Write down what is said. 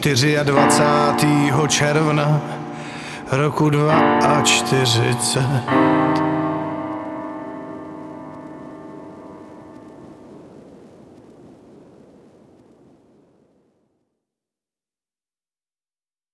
24. června roku 42